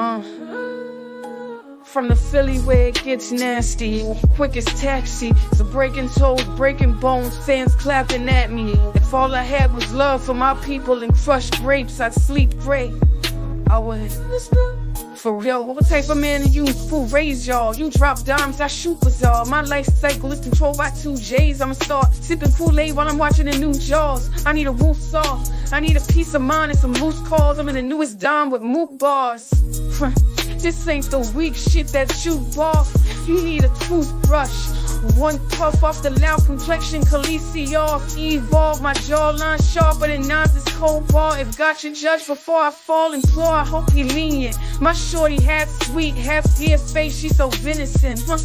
Uh. From the Philly where it gets nasty, quickest taxi. So breaking toes, breaking bones, fans clapping at me. If all I had was love for my people and crushed grapes, I'd sleep great. I would. For real, what type of man are you? Who raised y'all? You drop dimes, I shoot bizarre. My life cycle is controlled by two J's. I'ma start sipping Kool-Aid while I'm watching the new Jaws. I need a roof saw. I need a peace of mind and some loose calls. I'm in the newest dime with mook bars. This ain't the weak shit that you off. You need a toothbrush. One puff off the loud complexion, Khaleesi off. Evolve my jawline sharper than Nas's cold ball. If God should judge before I fall, implore, I hope he lenient. My shorty half sweet, half dear face, she so venison. Huh?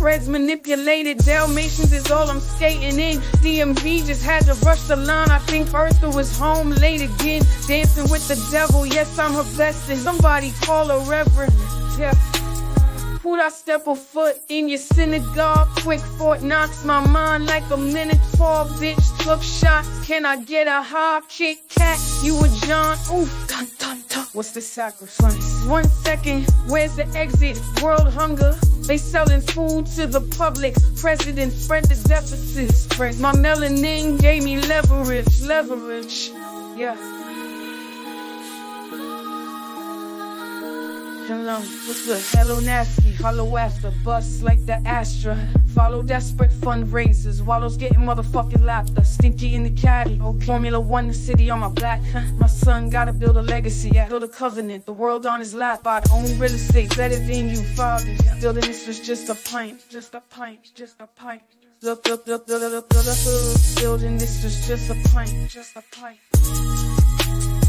Reds manipulated, Dalmatians is all I'm skating in. DMV just had to rush the line. I think Eartha was home late again, dancing with the devil. Yes, I'm her bestest. Somebody call a Reverend. Yeah. Would I step a foot in your synagogue? Quick Fort knocks my mind like a minute minotaur. Bitch took shots. Can I get a high kick cat? You a John? Oof, dun dun dun. What's the sacrifice? One second, where's the exit? World hunger. They selling food to the public. President spread the deficit. My melanin gave me leverage, leverage. Yeah. Shalom, what's good? Hello, nasty. Hollow after bust like the Astra. Follow desperate fundraisers. Wallows getting motherfucking laughter. Stinky in the caddy. Oh, Formula One, the city on my back. My son gotta build a legacy. I build a covenant. The world on his lap. I own real estate better than you, father. Building this was just a pint. Just a pint. Just a pint. Look, look, look, look, look, look, look. Building this was just a pint. Just a pint.